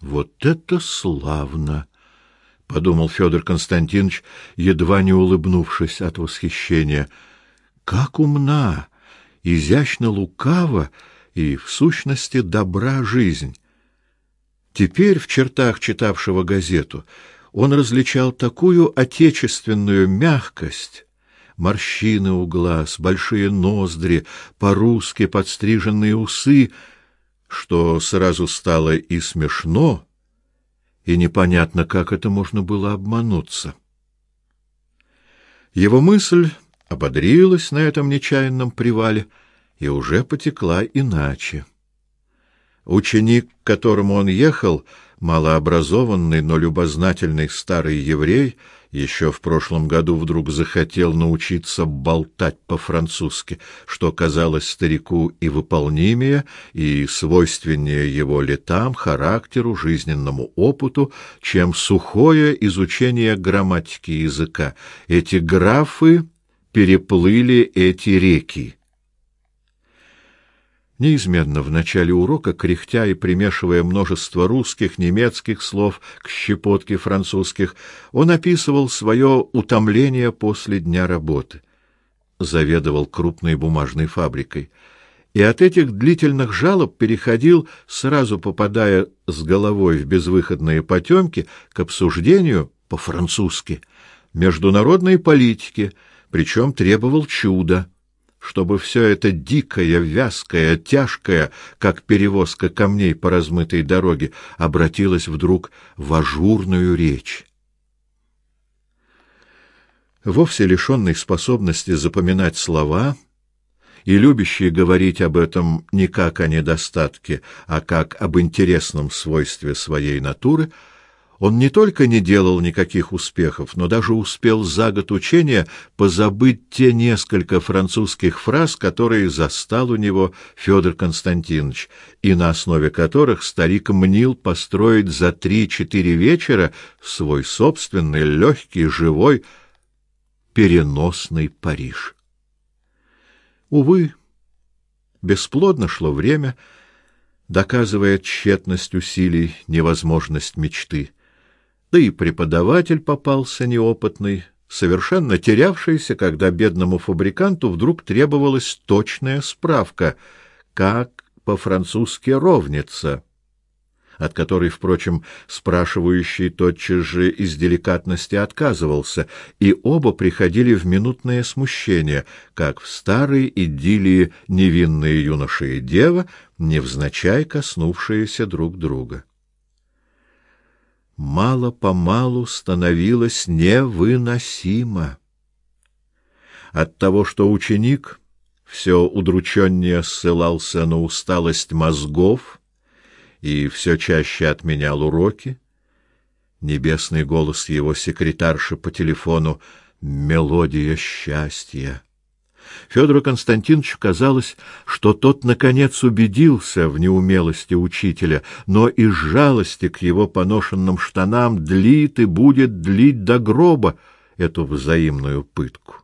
Вот это славно, подумал Федор Константинович, едва не улыбнувшись от восхищения. Как умна, изящно лукава и в сущности добра жизнь. Теперь в чертах читавшего газету он различал такую отечественную мягкость, морщины у глаз, большие ноздри, по-русски подстриженные усы, что сразу стало и смешно, и непонятно, как это можно было обмануться. Его мысль ободрилась на этом нечаянном привале и уже потекла иначе. Ученик, к которому он ехал, малообразованный, но любознательный старый еврей, еще в прошлом году вдруг захотел научиться болтать по-французски, что казалось старику и выполнимее, и свойственнее его летам, характеру, жизненному опыту, чем сухое изучение грамматики языка. Эти графы переплыли эти реки. Неизменно в начале урока, кряхтя и примешивая множество русских, немецких слов к щепотке французских, он описывал свое утомление после дня работы. Заведовал крупной бумажной фабрикой. И от этих длительных жалоб переходил, сразу попадая с головой в безвыходные потемки, к обсуждению по-французски международной политики, причем требовал чуда — чтобы все это дикое, вязкое, тяжкое, как перевозка камней по размытой дороге, обратилось вдруг в ажурную речь. Вовсе лишенный способности запоминать слова и любящий говорить об этом не как о недостатке, а как об интересном свойстве своей натуры — он не только не делал никаких успехов, но даже успел за год учения позабыть те несколько французских фраз, которые застал у него Федор Константинович, и на основе которых старик мнил построить за три-четыре вечера свой собственный легкий, живой, переносный Париж. Увы, бесплодно шло время, доказывая тщетность усилий, невозможность мечты да и преподаватель попался неопытный, совершенно терявшийся, когда бедному фабриканту вдруг требовалась точная справка, как по-французски ровница, от которой, впрочем, спрашивающий тотчас же из деликатности отказывался, и оба приходили в минутное смущение, как в старой идиллии невинные юноша и дева, невзначай коснувшиеся друг друга мало-помалу становилось невыносимо. От того, что ученик все удрученнее ссылался на усталость мозгов и все чаще отменял уроки, небесный голос его секретарши по телефону «Мелодия счастья» Федору Константиновичу казалось, что тот наконец убедился в неумелости учителя, но из жалости к его поношенным штанам длит и будет длить до гроба эту взаимную пытку.